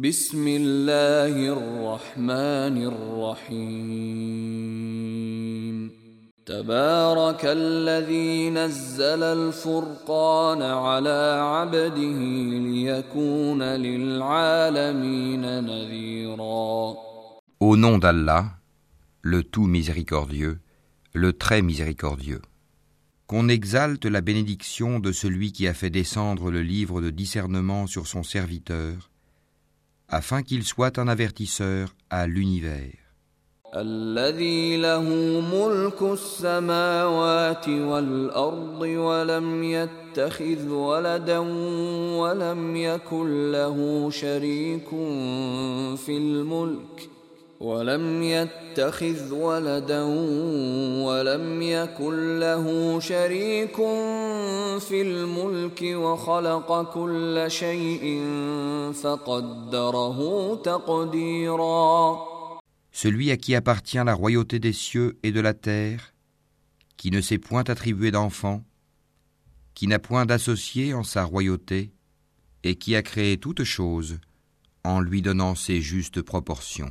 بسم الله الرحمن الرحيم تبارك الذي نزل الفرقان على عبده ليكون للعالمين نذيرا Au nom d'Allah, le tout miséricordieux, le très miséricordieux. Qu'on exalte la bénédiction de celui qui a fait descendre le livre de discernement sur son serviteur, afin qu'il soit un avertisseur à l'univers. الذي له ملك السماوات والأرض ولم يتخذ ولدا ولم يكن له شريك في الملك ولم يتخذ ولدا ولم يكن له شريك في الملك وخلق كل شيء فقدره تقديرا Celui à qui appartient la royauté des cieux et de la terre, qui ne s'est point attribué d'enfant, qui n'a point d'associé en sa royauté, et qui a créé toutes choses en lui donnant ses justes proportions.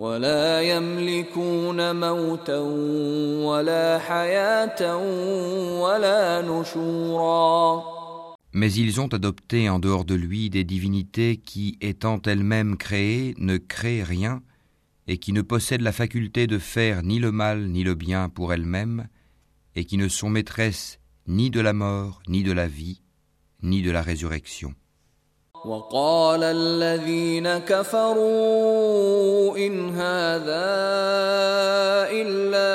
ولا يملكون موتا ولا حياة ولا نشورا Mais ils ont adopté en dehors de lui des divinités qui, étant elles-mêmes créées, ne créent rien, et qui ne possèdent la faculté de faire ni le mal ni le bien pour elles-mêmes, et qui ne sont maîtresses ni de la mort, ni de la vie, ni de la résurrection. وقال الذين كفروا إن هذا إلا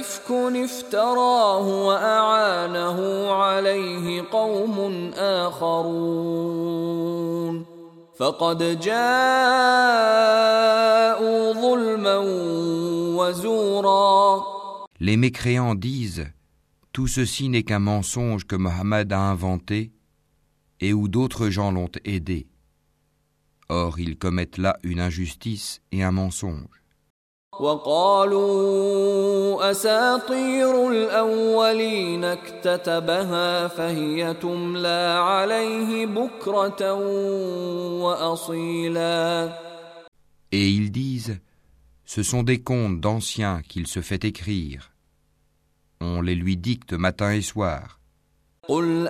إفك افتراه وأعانه عليه قوم آخرون. فقد جاءوا ظلما وزورا. Les mécréants disent Tout ceci n'est qu'un mensonge que Mohammed a inventé et où d'autres gens l'ont aidé. Or, ils commettent là une injustice et un mensonge. وقالوا أساطير الأولين اكتتبها فهي تملى عليه بكرة وأصيلا Et ils disent Ce sont des contes d'anciens qu'il se fait écrire. On les lui dicte matin et soir. قل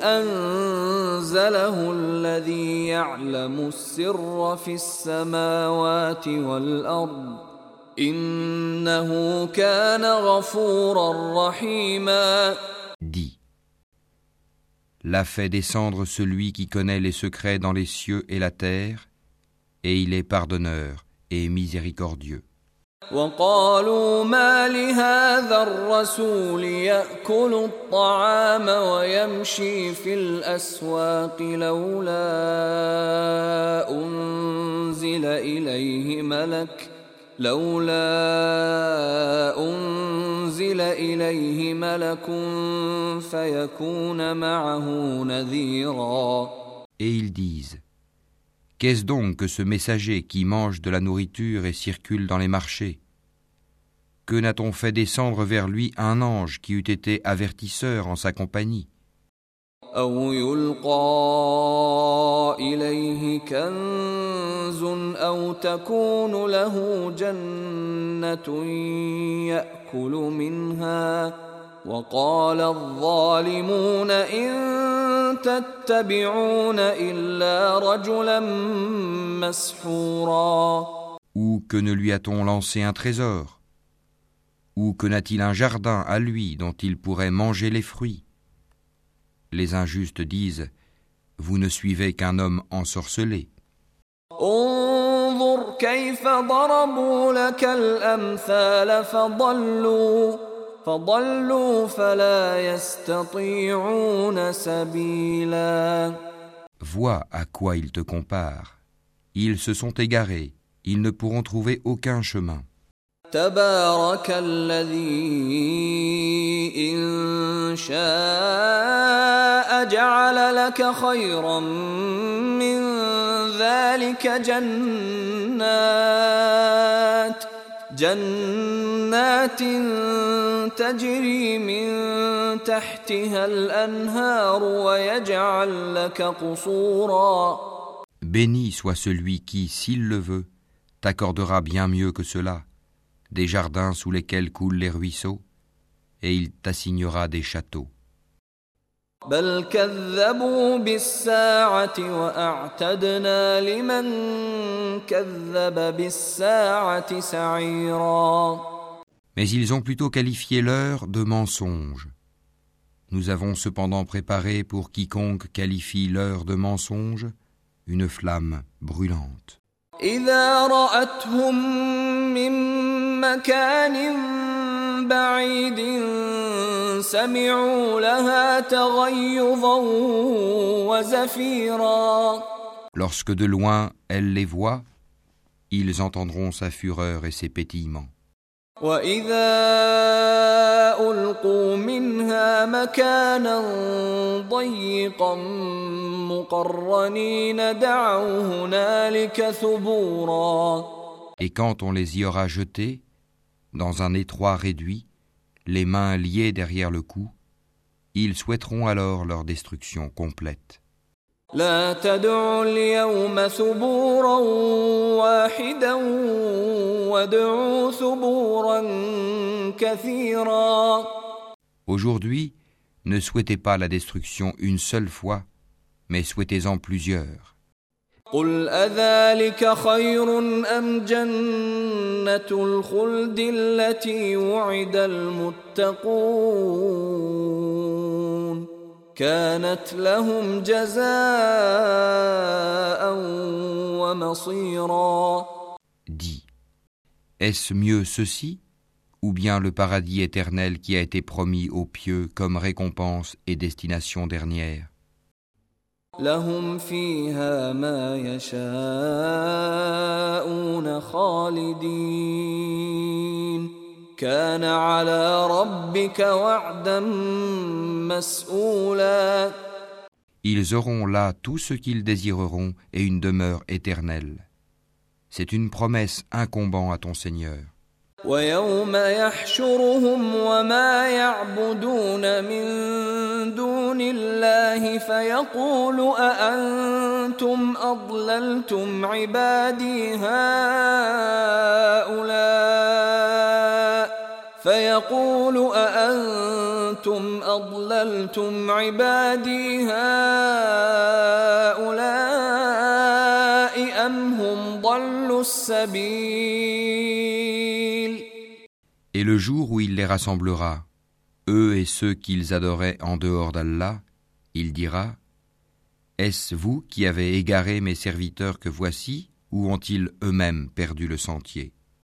أنزله الذي يعلم السر في السماوات والأرض إنه كان غفورا رحيما Dis L'a fait descendre celui qui connaît les secrets dans les cieux et la terre, et il est pardonneur et miséricordieux. وقالوا ما لهذا الرسول يأكل الطعام ويمشي في الأسواق لولا أنزل إليه ملك لولا أنزل إليه ملك فيكون معه نذيرا. Et ils disent Qu'est-ce donc que ce messager qui mange de la nourriture et circule dans les marchés? Que n'a-t-on fait descendre vers lui un ange qui eût été avertisseur en sa compagnie? أو يلقى إليه كنز أو تكون له جنة يأكل منها وقال الظالمون إن تتبعون إلا رجلا مسحورا Ou que ne lui a-t-on lancé un trésor Ou que n'a-t-il un jardin à lui dont il pourrait manger les fruits Les injustes disent Vous ne suivez qu'un homme ensorcelé. انظر كيف ضربوا لك الأمثال فضلوا فضلوا فلا يستطيعون سبيلا Vois à quoi ils te comparent. Ils se sont égarés, ils ne pourront trouver aucun chemin. تبارك الذي إن شاء جعل لك خيرا من ذلك جنات جنات تجري من تحتها الأنهار ويجعل لك قصورا Béni soit celui qui, s'il le veut, t'accordera bien mieux que cela, des jardins sous lesquels coulent les ruisseaux, et il t'assignera des châteaux. بل كذبوا بالساعة وأعتدنا لمن كذب بالساعة سعيرا mais ils ont plutôt qualifié l'heure de mensonge. Nous avons cependant préparé pour quiconque qualifie l'heure de mensonge une flamme brûlante. Lorsque de loin elle les voit, ils entendront sa fureur et ses pétillements. وإذا ألقوا منها مكانا ضيقا مقرنين دعوا هنالك ثبورا Et quand on les y aura jetés, dans un étroit réduit, les mains liées derrière le cou, ils souhaiteront alors leur destruction complète. لا تدعوا اليوم ثبورا واحدا وادعوا ثبورا كثيرا Aujourd'hui, ne souhaitez pas la destruction une seule fois, mais souhaitez-en plusieurs. قل أذلك خير أم جنة الخلد التي وعد المتقون كانت لهم جزاء ومصيرا Dis, est-ce mieux ceci, ou bien le paradis éternel qui a été promis aux pieux comme récompense et destination dernière لهم فيها ما يشاءون خالدين كان على ربك وعدا مسؤولا Ils auront là tout ce qu'ils désireront et une demeure éternelle. C'est une promesse incombant à ton Seigneur. ويوم يحشرهم وما يعبدون من دون الله فيقول أأنتم أضللتم عبادي هؤلاء فيقول أأنتم أضللتم عبادي هؤلاء أم هم ضلوا السبيل Et le jour où il les rassemblera, eux et ceux qu'ils adoraient en dehors d'Allah, il dira Est-ce vous qui avez égaré mes serviteurs que voici, ou ont-ils eux-mêmes perdu le sentier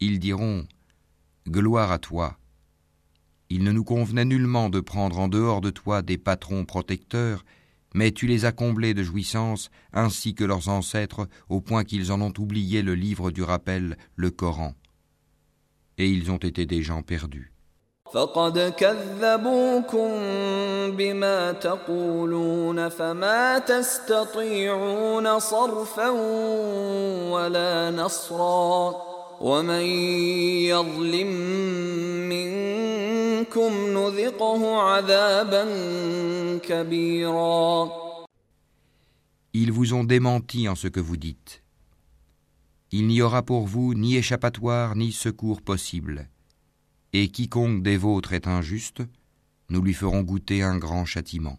Ils diront Gloire à toi. Il ne nous convenait nullement de prendre en dehors de toi des patrons protecteurs, mais tu les as comblés de jouissances, ainsi que leurs ancêtres, au point qu'ils en ont oublié le livre du rappel, le Coran. Et ils ont été des gens perdus. فقد كذبوكم بما تقولون فما تستطيعون صرفا ولا نصرا ومن يظلم منكم نذقه عذابا كبيرا Ils vous ont démenti en ce que vous dites. Il n'y aura pour vous ni échappatoire ni secours possible. Et quiconque des vôtres est injuste, nous lui ferons goûter un grand châtiment.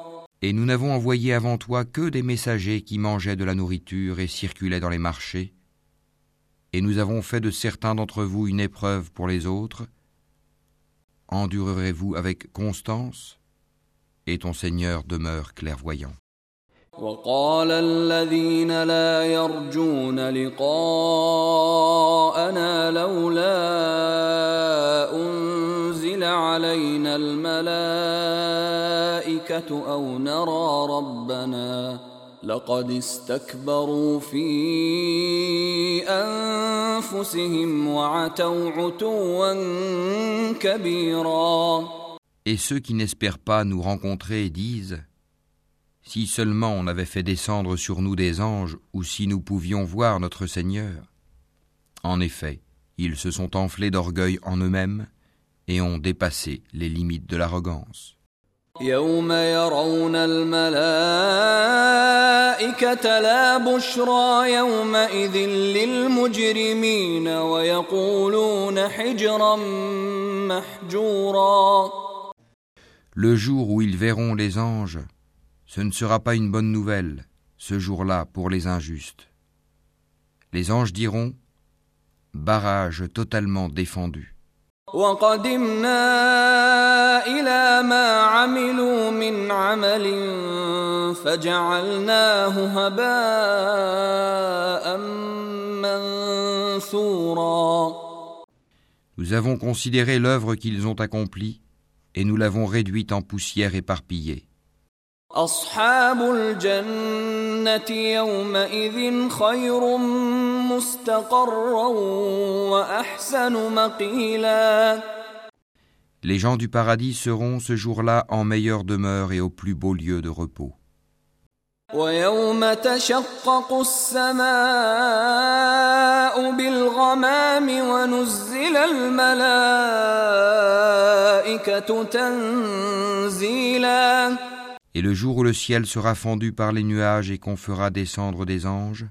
Et nous n'avons envoyé avant toi que des messagers qui mangeaient de la nourriture et circulaient dans les marchés. Et nous avons fait de certains d'entre vous une épreuve pour les autres. Endurerez-vous avec constance? Et ton Seigneur demeure clairvoyant. Et ceux qui n'espèrent pas nous rencontrer disent Si seulement on avait fait descendre sur nous des anges ou si nous pouvions voir notre Seigneur. En effet, ils se sont enflés d'orgueil en eux-mêmes et ont dépassé les limites de l'arrogance. Le jour où ils verront les anges, ce ne sera pas une bonne nouvelle, ce jour-là, pour les injustes. Les anges diront Barrage totalement défendu. Nous avons considéré l'œuvre qu'ils ont accomplie et nous l'avons réduite en poussière éparpillée. Les gens du paradis seront ce jour-là en meilleure demeure et au plus beau lieu de repos. Et le jour où le ciel sera fendu par les nuages et qu'on fera descendre des anges,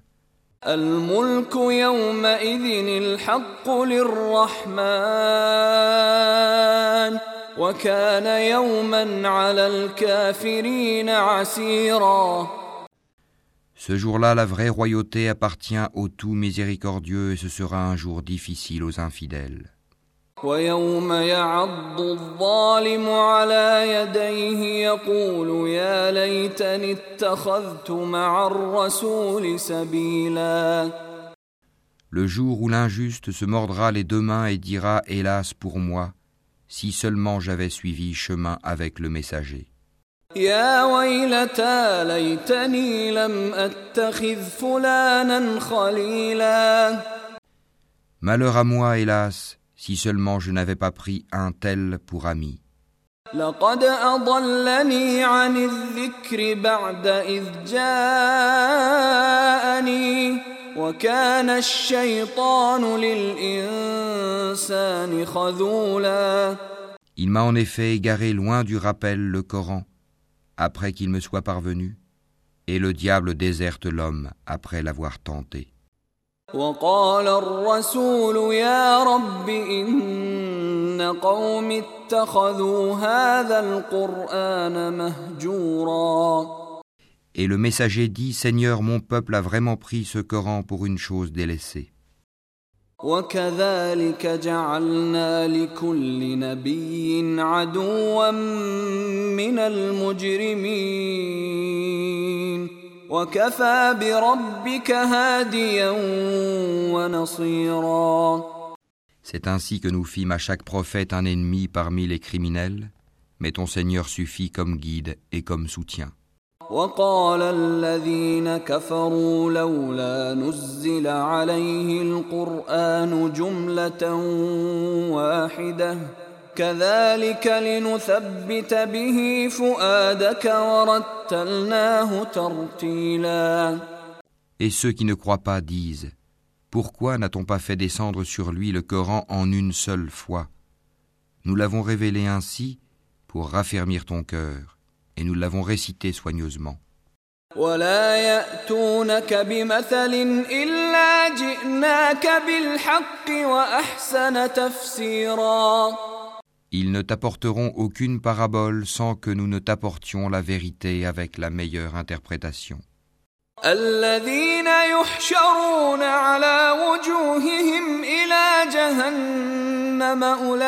ce jour-là, la vraie royauté appartient au tout miséricordieux et ce sera un jour difficile aux infidèles. ويوم يعض الظالم على يديه يقول يا ليتني اتخذت مع الرسول سبيلا Le jour où l'injuste se mordra les deux mains et dira Hélas pour moi, si seulement j'avais suivi chemin avec le messager. يا ويلتى ليتني لم أتخذ فلانا خليلا Malheur à moi, hélas, si seulement je n'avais pas pris un tel pour ami. Il m'a en effet égaré loin du rappel le Coran, après qu'il me soit parvenu, et le diable déserte l'homme après l'avoir tenté. وقال الرسول يا رب إن قوم اتخذوا هذا القرآن مهجورا Et le messager dit, Seigneur, mon peuple a vraiment pris ce Coran pour une chose délaissée. وكذلك جعلنا لكل نبي عدوا من المجرمين C'est ainsi que nous fîmes à chaque prophète un ennemi parmi les criminels, mais ton Seigneur suffit comme guide et comme soutien. كذلك لنثبت به فؤادك ورتلناه ترتيلا Et ceux qui ne croient pas disent Pourquoi n'a-t-on pas fait descendre sur lui le Coran en une seule fois Nous l'avons révélé ainsi pour raffermir ton cœur, et nous l'avons récité soigneusement. ولا يأتونك بمثل إلا جئناك بالحق وأحسن تفسيرا Ils ne t'apporteront aucune parabole sans que nous ne t'apportions la vérité avec la meilleure interprétation. الذين يحشرون على وجوههم إلى جهنم أولئك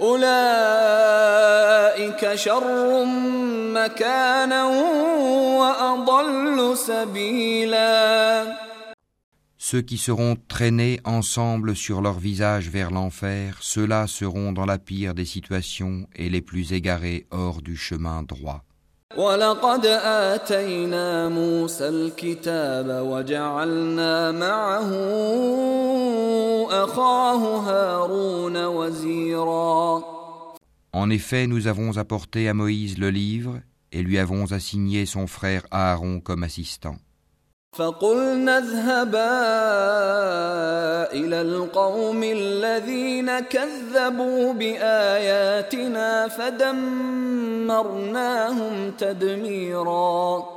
أولئك شر مكانا وأضل سبيلا Ceux qui seront traînés ensemble sur leur visage vers l'enfer, ceux-là seront dans la pire des situations et les plus égarés hors du chemin droit. ولقد آتينا موسى الكتاب وجعلنا معه أخاه هارون وزيرا En effet, nous avons apporté à Moïse le livre et lui avons assigné son frère Aaron comme assistant. فقلنا اذهبا إلى القوم الذين كذبوا بآياتنا فدمرناهم تدميرا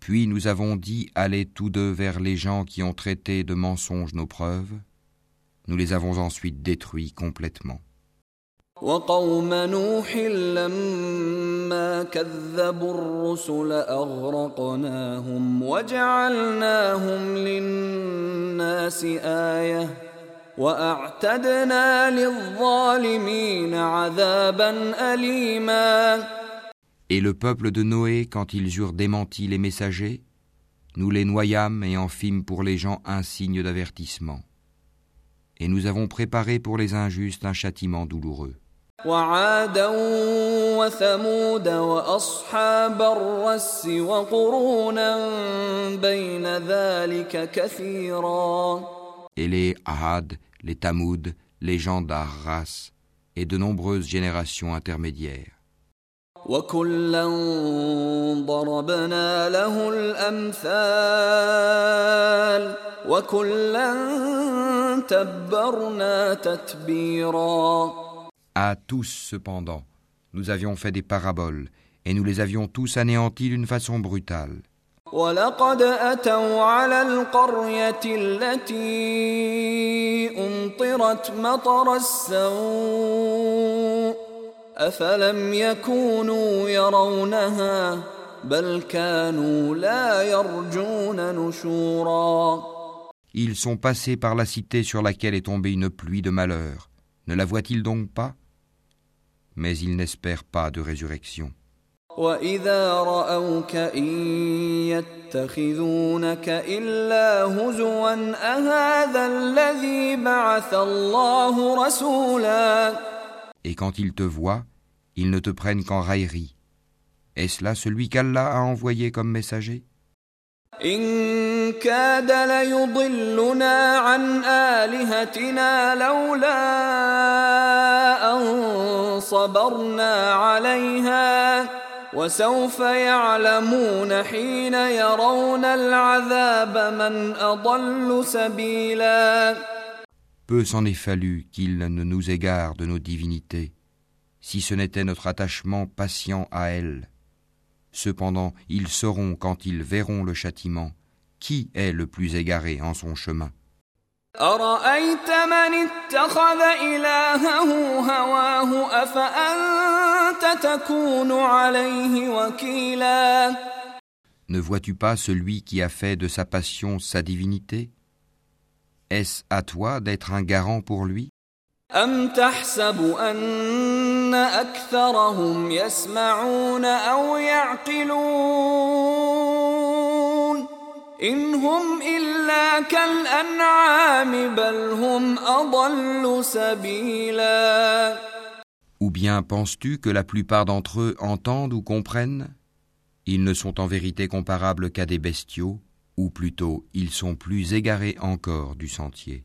Puis nous avons dit Allez tous deux vers les gens qui ont traité de mensonges nos preuves. Nous les avons ensuite détruits complètement. وقوم نوح لما كذبوا الرسل أغرقناهم وجعلناهم للناس آية وأعتدنا للظالمين عذابا أليما Et le peuple de Noé, quand ils eurent démenti les messagers, nous les noyâmes et en fîmes pour les gens un signe d'avertissement. Et nous avons préparé pour les injustes un châtiment douloureux. وعادا وثمود وأصحاب الرس وقرونا بين ذلك كثيرا Et les Ahad, les Tamoud, les gens d'Arras, et de nombreuses générations intermédiaires. وكلا ضربنا له الأمثال وكلا تبرنا تتبيرا À tous, cependant, nous avions fait des paraboles, et nous les avions tous anéantis d'une façon brutale. ولقد أتوا على القرية التي أمطرت مطر السوء أفلم يكونوا يرونها بل كانوا لا يرجون نشورا Ils sont passés par la cité sur laquelle est tombée une pluie de malheur. Ne la voient-ils donc pas Mais ils n'espèrent pas de résurrection. وإذا رأوك إن يتخذونك إلا هزوا أهذا الذي بعث الله رسولا Et quand ils te voient, ils ne te prennent qu'en raillerie. Est-ce là celui qu'Allah a envoyé comme messager إن كاد ليضلنا عن آلهتنا لولا أن صبرنا عليها وسوف يعلمون حين يرون العذاب من أضل سبيلا Peu s'en est fallu qu'il ne nous égare de nos divinités, si ce n'était notre attachement patient à elles. Cependant, ils sauront quand ils verront le châtiment qui est le plus égaré en son chemin. Ne vois-tu pas celui qui a fait de sa passion sa divinité? Est-ce à toi d'être un garant pour lui? أم تحسب أن أكثرهم يسمعون أو يعقلون إن هم إلا كالأنعام بل هم أضل سبيلا Ou bien penses-tu que la plupart d'entre eux entendent ou comprennent Ils ne sont en vérité comparables qu'à des bestiaux, ou plutôt ils sont plus égarés encore du sentier.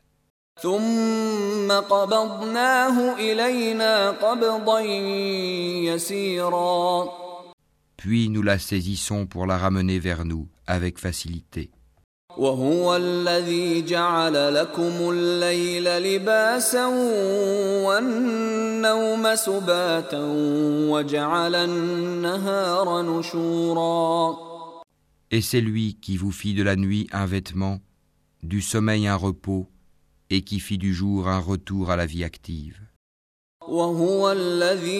ثم قبضناه إلينا قبضا يسيرا Puis nous la saisissons pour la ramener vers nous avec facilité. وهو الذي جعل لكم الليل لباسا والنوم سباتا وجعل النهار نشورا Et c'est lui qui vous fit de la nuit un vêtement, du sommeil un repos, et qui fit du jour un retour à la vie active. وهو الذي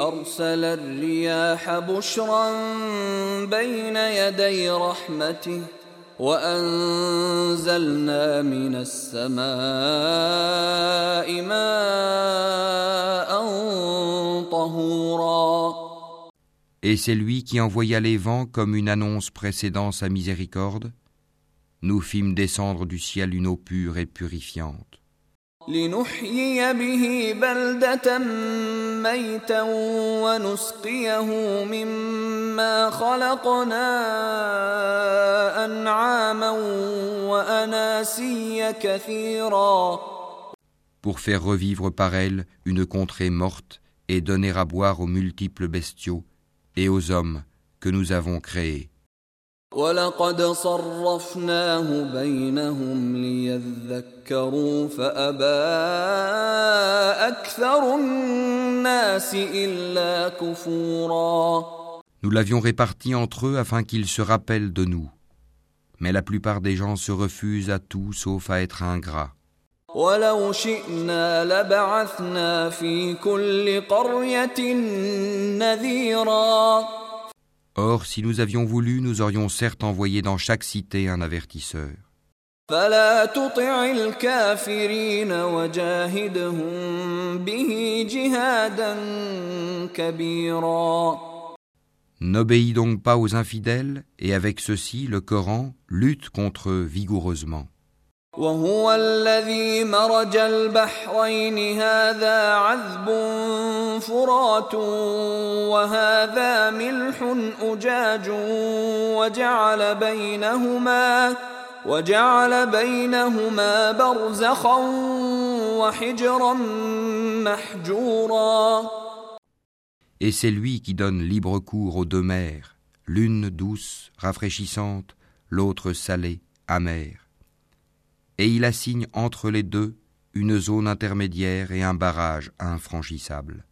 أرسل الرياح بشرا بين يدي رحمته وأنزلنا من السماء ماء طهورا Et c'est lui qui envoya les vents comme une annonce précédant sa miséricorde. Nous fîmes descendre du ciel une eau pure et purifiante. لنحيي به بلدة ميتا ونسقيه مما خلقنا أنعاما وأناسيا كثيرا Pour faire revivre par elle une contrée morte et donner à boire aux multiples bestiaux et aux hommes que nous avons créés. ولقد صرفناه بينهم ليذكروا فأبى أكثر الناس إلا كفورا Nous l'avions réparti entre eux afin qu'ils se rappellent de nous. Mais la plupart des gens se refusent à tout sauf à être ingrats. ولو شئنا لبعثنا في كل قرية نذيرا Or, si nous avions voulu, nous aurions certes envoyé dans chaque cité un avertisseur. فلا تطع الكافرين وجاهدهم به جهادا كبيرا N'obéis donc pas aux infidèles, et avec ceci, le Coran lutte contre eux vigoureusement. وهو الذي مرج البحرين هذا عذب فرات وهذا ملح أجاج وجعل بينهما وجعل بينهما برزخا وحجرا محجورا Et c'est lui qui donne libre cours aux deux mers, l'une douce, rafraîchissante, l'autre salée, amère. Et il assigne entre les deux une zone intermédiaire et un barrage infranchissable.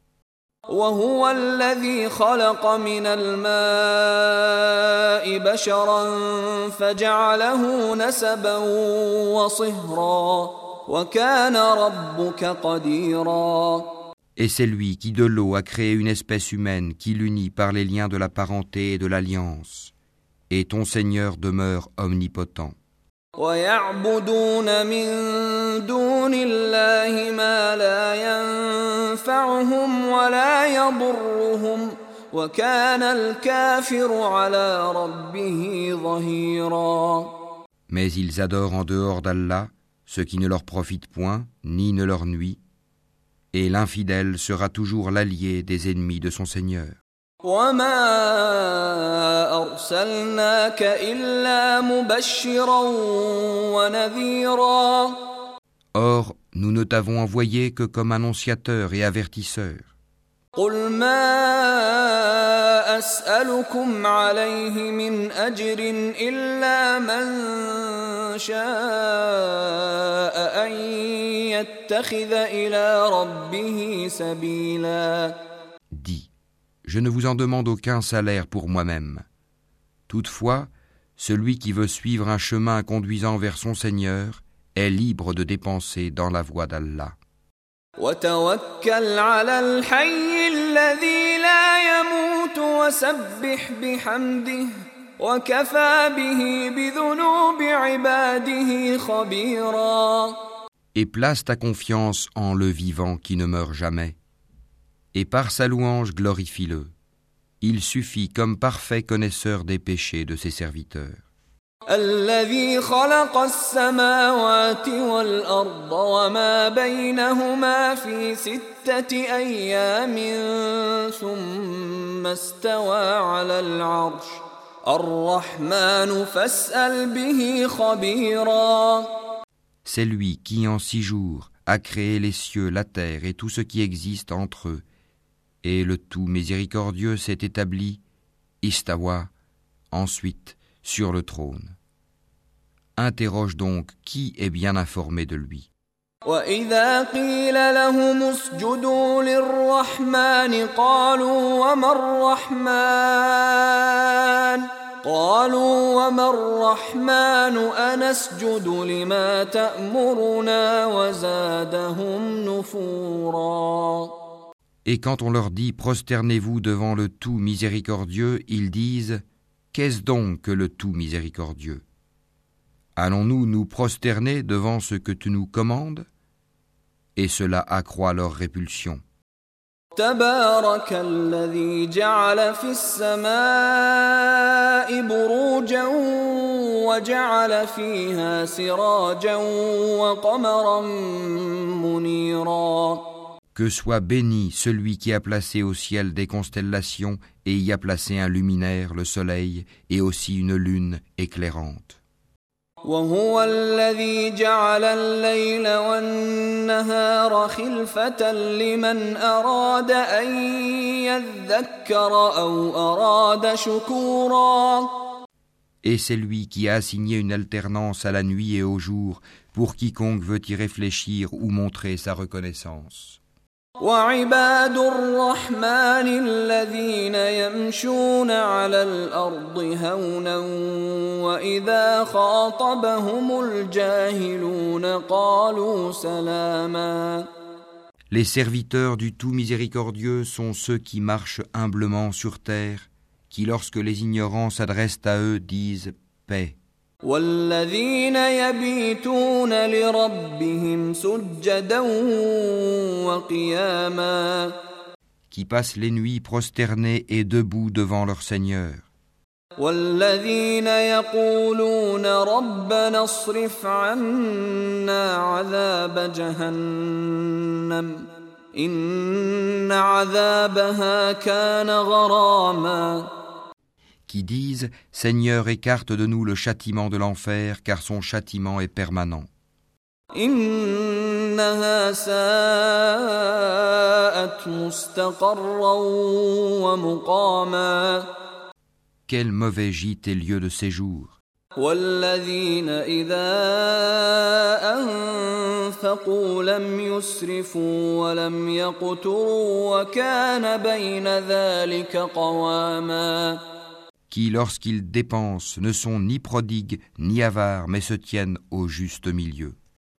وهو الذي خلق من الماء بشرا فجعله نسبا وصهرا وكان ربك قديرا Et c'est lui qui de l'eau a créé une espèce humaine qui l'unit par les liens de la parenté et de l'alliance. Et ton Seigneur demeure omnipotent. ويعبدون من دون الله ما لا ينفعهم ولا يضرهم وكان الكافر على ربه ظهيرا Mais ils adorent en dehors d'Allah ce qui ne leur profite point, ni ne leur nuit, et l'infidèle sera toujours l'allié des ennemis de son Seigneur. وما أرسلناك إلا مبشرا ونذيرا Or, nous ne t'avons envoyé que comme annonciateur et avertisseur. قل ما أسألكم عليه من أجر إلا من شاء أن يتخذ إلى ربه سبيلا je ne vous en demande aucun salaire pour moi-même. Toutefois, celui qui veut suivre un chemin conduisant vers son Seigneur est libre de dépenser dans la voie d'Allah. Et place ta confiance en le vivant qui ne meurt jamais et par sa louange glorifie-le. Il suffit comme parfait connaisseur des péchés de ses serviteurs. الذي خلق السماوات والأرض وما بينهما في ستة أيام ثم استوى على العرش الرحمن فاسأل به خبيرا C'est lui qui en six jours a créé les cieux, la terre et tout ce qui existe entre eux. Et le tout miséricordieux s'est établi, Istawa, ensuite sur le trône. Interroge donc qui est bien informé de lui. وإذا قيل لهم اسجدوا للرحمن قالوا وما الرحمن قالوا وما الرحمن أنسجد لما تأمرنا وزادهم نفورا Et quand on leur dit Prosternez-vous devant le tout miséricordieux, ils disent Qu'est-ce donc que le tout miséricordieux? Allons-nous nous prosterner devant ce que tu nous commandes? Et cela accroît leur répulsion. Que soit béni celui qui a placé au ciel des constellations et y a placé un luminaire, le soleil, et aussi une lune éclairante. وهو الذي جعل الليل والنهار خلفة لمن أراد أن يذكر أو أراد شكورا Et c'est lui qui a assigné une alternance à la nuit et au jour pour quiconque veut y réfléchir ou montrer sa reconnaissance. وعباد الرحمن الذين يمشون على الأرض هونا وإذا خاطبهم الجاهلون قالوا سلاما Les serviteurs du tout miséricordieux sont ceux qui marchent humblement sur terre, qui lorsque les ignorants s'adressent à eux disent paix. والذين يبيتون لربهم سجدا وقياما. Qui passent les nuits prosternés et debout devant leur Seigneur, والذين يقولون ربنا اصرف عنا عذاب جهنم إن عذابها كان غراما. qui disent Seigneur, écarte de nous le châtiment de l'enfer, car son châtiment est permanent. إنها ساءت مستقرا ومقاما Quel mauvais gîte et lieu de séjour. والذين إذا أنفقوا لم يسرفوا ولم يقتروا وكان بين ذلك قواما qui, lorsqu'ils dépensent, ne sont ni prodigues ni avares, mais se tiennent au juste milieu.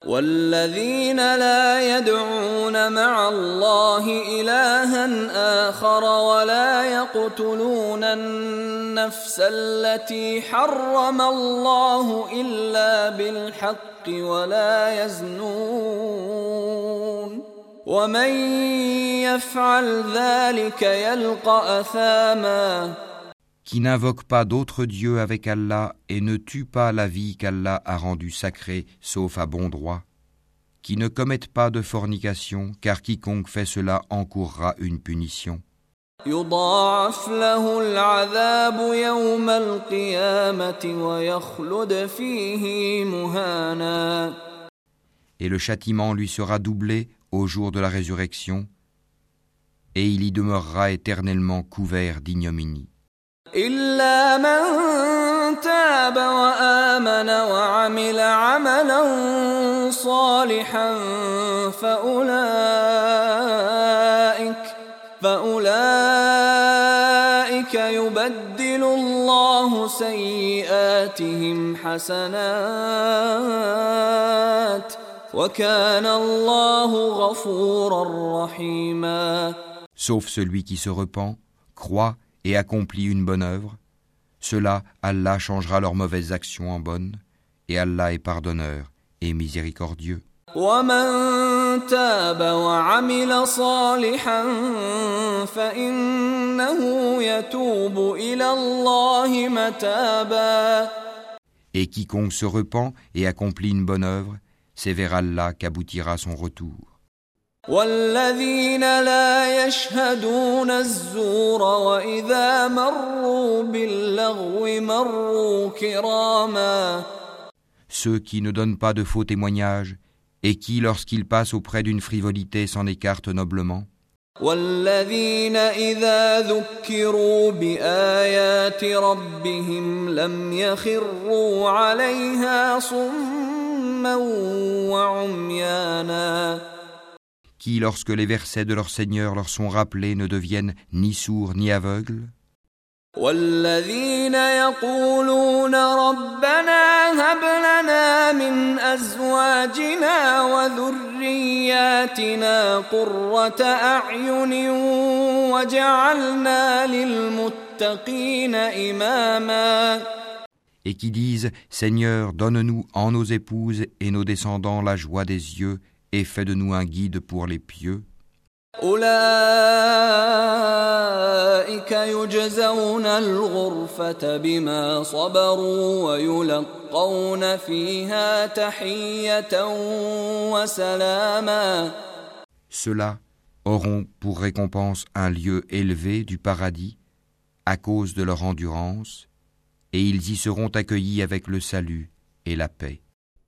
والذين لا يدعون مع الله إلها آخر ولا يقتلون النفس التي حرم الله إلا بالحق ولا يزنون ومن يفعل ذلك يلقى أثاما qui n'invoque pas d'autre Dieu avec Allah et ne tue pas la vie qu'Allah a rendue sacrée, sauf à bon droit, qui ne commette pas de fornication, car quiconque fait cela encourra une punition. Et le châtiment lui sera doublé au jour de la résurrection, et il y demeurera éternellement couvert d'ignominie. إلا من تاب وآمن وعمل عملا صالحا فأولئك فأولئك يبدل الله سيئاتهم حسنات وكان الله غفورا رحيما. Sauf celui qui se repent, croit et accomplit une bonne œuvre, cela Allah changera leurs mauvaises actions en bonnes, et Allah est pardonneur et miséricordieux. Et quiconque se repent et accomplit une bonne œuvre, c'est vers Allah qu'aboutira son retour. والذين لا يشهدون الزور وإذا مروا باللغو مروا كراما Ceux qui ne donnent pas de faux témoignages et qui, lorsqu'ils passent auprès d'une frivolité, s'en écartent noblement. والذين إذا ذكروا بآيات ربهم لم يخروا عليها صما وعميانا Qui, lorsque les versets de leur Seigneur leur sont rappelés, ne deviennent ni sourds ni aveugles. والذين يقولون ربنا هب لنا من ازواجنا وذرياتنا قرة اعين وجعلنا للمتقين اماما Et qui disent Seigneur, donne-nous en nos épouses et nos descendants la joie des yeux et fais de nous un guide pour les pieux. أولئك يجزون الغرفة بما صبروا ويلقون فيها تحية وسلاما Ceux-là auront pour récompense un lieu élevé du paradis à cause de leur endurance, et ils y seront accueillis avec le salut et la paix.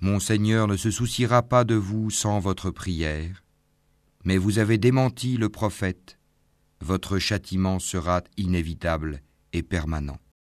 Mon Seigneur ne se souciera pas de vous sans votre prière, mais vous avez démenti le prophète, votre châtiment sera inévitable et permanent.